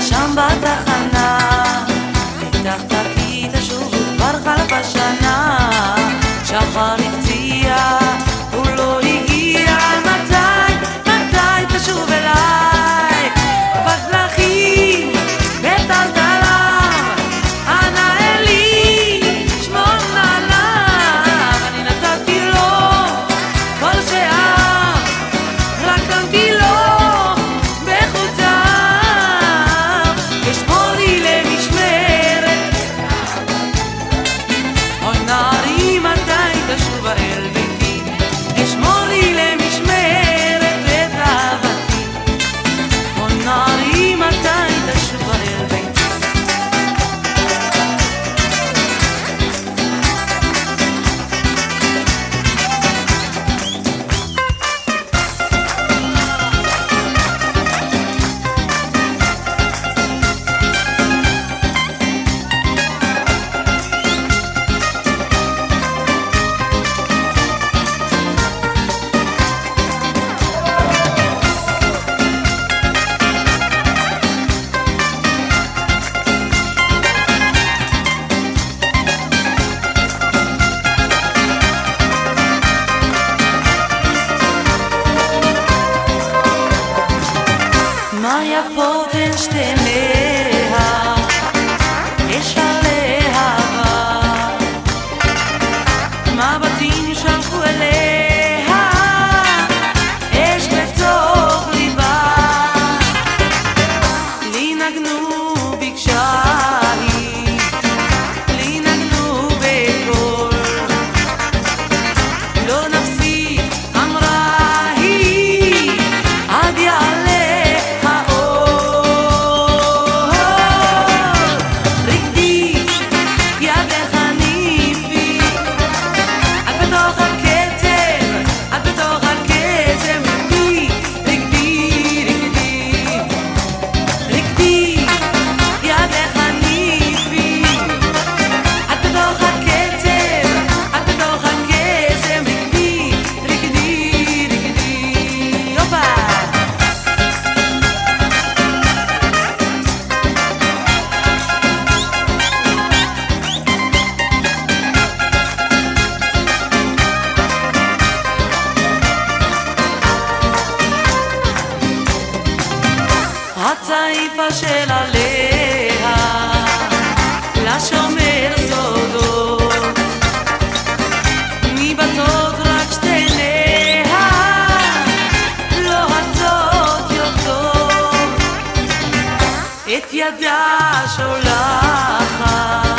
想把它 Manja a të רצה של עליה לשומר סודות. מבתות רק שתי לא הטות יודעות את ידה שולחת.